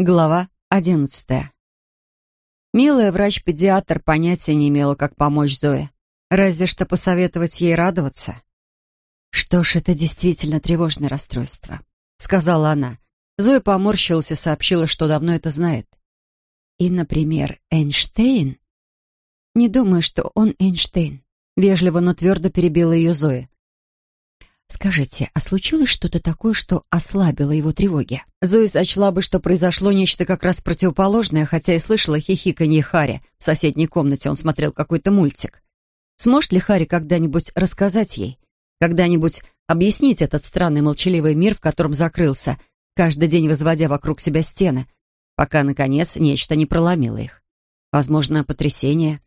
Глава одиннадцатая. Милая врач-педиатр понятия не имела, как помочь Зое. Разве что посоветовать ей радоваться. «Что ж, это действительно тревожное расстройство», — сказала она. Зоя поморщилась и сообщила, что давно это знает. «И, например, Эйнштейн?» «Не думаю, что он Эйнштейн», — вежливо, но твердо перебила ее Зоя. «Скажите, а случилось что-то такое, что ослабило его тревоги?» Зоя сочла бы, что произошло нечто как раз противоположное, хотя и слышала хихиканье Хари. В соседней комнате он смотрел какой-то мультик. Сможет ли Хари когда-нибудь рассказать ей? Когда-нибудь объяснить этот странный молчаливый мир, в котором закрылся, каждый день возводя вокруг себя стены, пока, наконец, нечто не проломило их? Возможно, потрясение,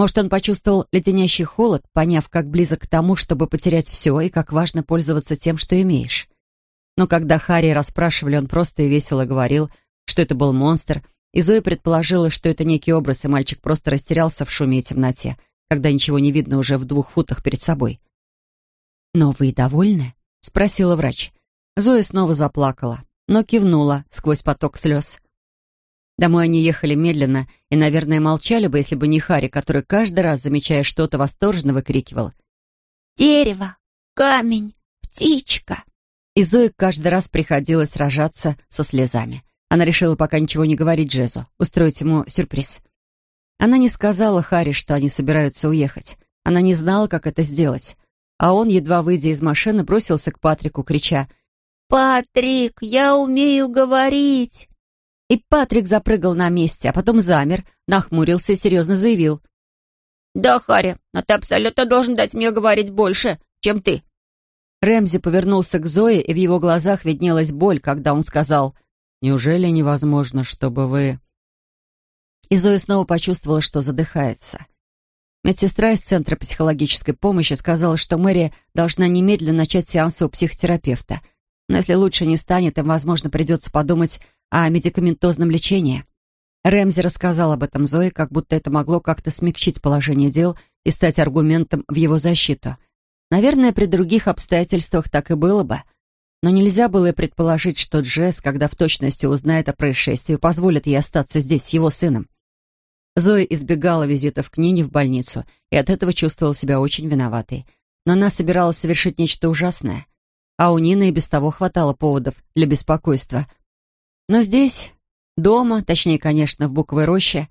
может, он почувствовал леденящий холод, поняв, как близок к тому, чтобы потерять все, и как важно пользоваться тем, что имеешь. Но когда Харри расспрашивали, он просто и весело говорил, что это был монстр, и Зоя предположила, что это некий образ, и мальчик просто растерялся в шуме и темноте, когда ничего не видно уже в двух футах перед собой. «Но вы довольны?» — спросила врач. Зоя снова заплакала, но кивнула сквозь поток слез. Домой они ехали медленно и, наверное, молчали бы, если бы не Хари, который каждый раз, замечая что-то, восторженно выкрикивал. «Дерево! Камень! Птичка!» И Зоe каждый раз приходилось сражаться со слезами. Она решила пока ничего не говорить Джезу, устроить ему сюрприз. Она не сказала Хари, что они собираются уехать. Она не знала, как это сделать. А он, едва выйдя из машины, бросился к Патрику, крича «Патрик, я умею говорить!» И Патрик запрыгал на месте, а потом замер, нахмурился и серьезно заявил. «Да, Харри, но ты абсолютно должен дать мне говорить больше, чем ты». Рэмзи повернулся к Зое, и в его глазах виднелась боль, когда он сказал, «Неужели невозможно, чтобы вы...» И Зоя снова почувствовала, что задыхается. Медсестра из Центра психологической помощи сказала, что Мэри должна немедленно начать сеанс у психотерапевта. Но если лучше не станет, им, возможно, придется подумать о медикаментозном лечении. Рэмзи рассказал об этом Зое, как будто это могло как-то смягчить положение дел и стать аргументом в его защиту. Наверное, при других обстоятельствах так и было бы. Но нельзя было и предположить, что Джесс, когда в точности узнает о происшествии, позволит ей остаться здесь с его сыном. Зоя избегала визитов к Нине в больницу и от этого чувствовала себя очень виноватой. Но она собиралась совершить нечто ужасное. А у Нины и без того хватало поводов для беспокойства — но здесь, дома, точнее, конечно, в Буковой роще,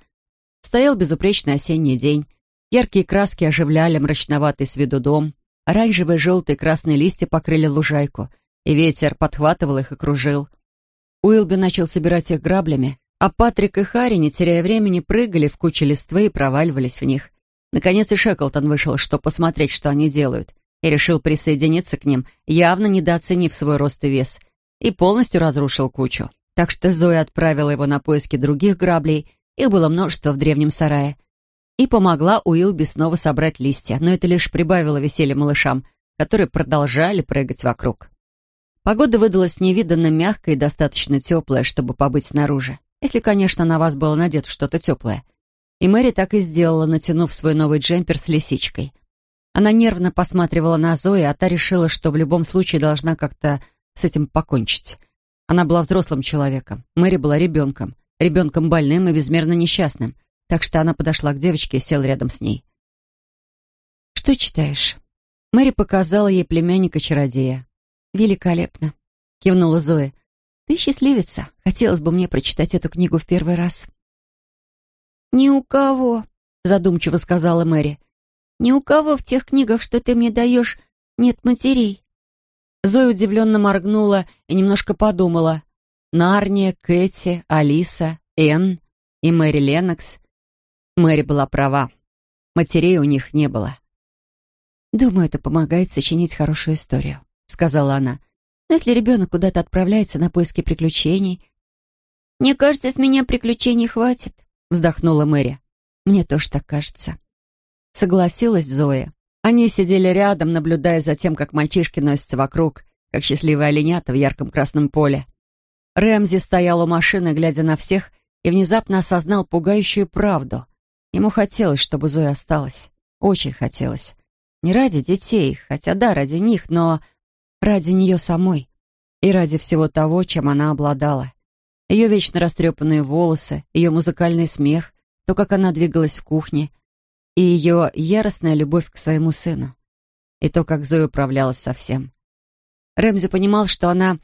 стоял безупречный осенний день. Яркие краски оживляли мрачноватый с виду дом, оранжевые, желтые, красные листья покрыли лужайку, и ветер подхватывал их и кружил. Уилби начал собирать их граблями, а Патрик и Харри, не теряя времени, прыгали в кучу листвы и проваливались в них. Наконец и Шеклтон вышел, чтобы посмотреть, что они делают, и решил присоединиться к ним, явно недооценив свой рост и вес, и полностью разрушил кучу. Так что Зоя отправила его на поиски других граблей, их было множество в древнем сарае, и помогла Уилби снова собрать листья, но это лишь прибавило веселья малышам, которые продолжали прыгать вокруг. Погода выдалась невиданно мягкая и достаточно теплая, чтобы побыть снаружи, если, конечно, на вас было надето что-то теплое. И Мэри так и сделала, натянув свой новый джемпер с лисичкой. Она нервно посматривала на Зои, а та решила, что в любом случае должна как-то с этим покончить. Она была взрослым человеком. Мэри была ребенком. Ребенком больным и безмерно несчастным. Так что она подошла к девочке и села рядом с ней. «Что читаешь?» Мэри показала ей племянника-чародея. «Великолепно», — кивнула Зоя. «Ты счастливица. Хотелось бы мне прочитать эту книгу в первый раз». «Ни у кого», — задумчиво сказала Мэри. «Ни у кого в тех книгах, что ты мне даешь, нет матерей. Зоя удивленно моргнула и немножко подумала. Нарния, Кэти, Алиса, Энн и Мэри Леннокс. Мэри была права. Матерей у них не было. «Думаю, это помогает сочинить хорошую историю», — сказала она. «Но если ребенок куда-то отправляется на поиски приключений...» «Мне кажется, с меня приключений хватит», — вздохнула Мэри. «Мне тоже так кажется». Согласилась Зоя. Они сидели рядом, наблюдая за тем, как мальчишки носятся вокруг, как счастливые оленята в ярком красном поле. Рэмзи стоял у машины, глядя на всех, и внезапно осознал пугающую правду. Ему хотелось, чтобы Зоя осталась. Очень хотелось. Не ради детей, хотя да, ради них, но ради нее самой. И ради всего того, чем она обладала. Ее вечно растрепанные волосы, ее музыкальный смех, то, как она двигалась в кухне, и ее яростная любовь к своему сыну. И то, как Зоя управлялась со всем. Рэмзи понимал, что она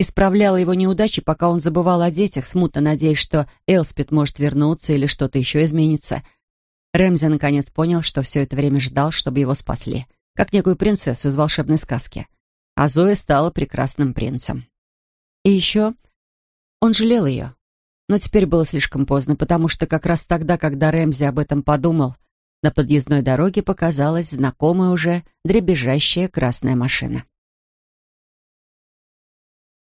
исправляла его неудачи, пока он забывал о детях, смутно надеясь, что Элспет может вернуться или что-то еще изменится. Рэмзи наконец понял, что все это время ждал, чтобы его спасли, как некую принцессу из волшебной сказки. А Зоя стала прекрасным принцем. И еще он жалел ее. Но теперь было слишком поздно, потому что как раз тогда, когда Рэмзи об этом подумал, на подъездной дороге показалась знакомая уже дребезжащая красная машина.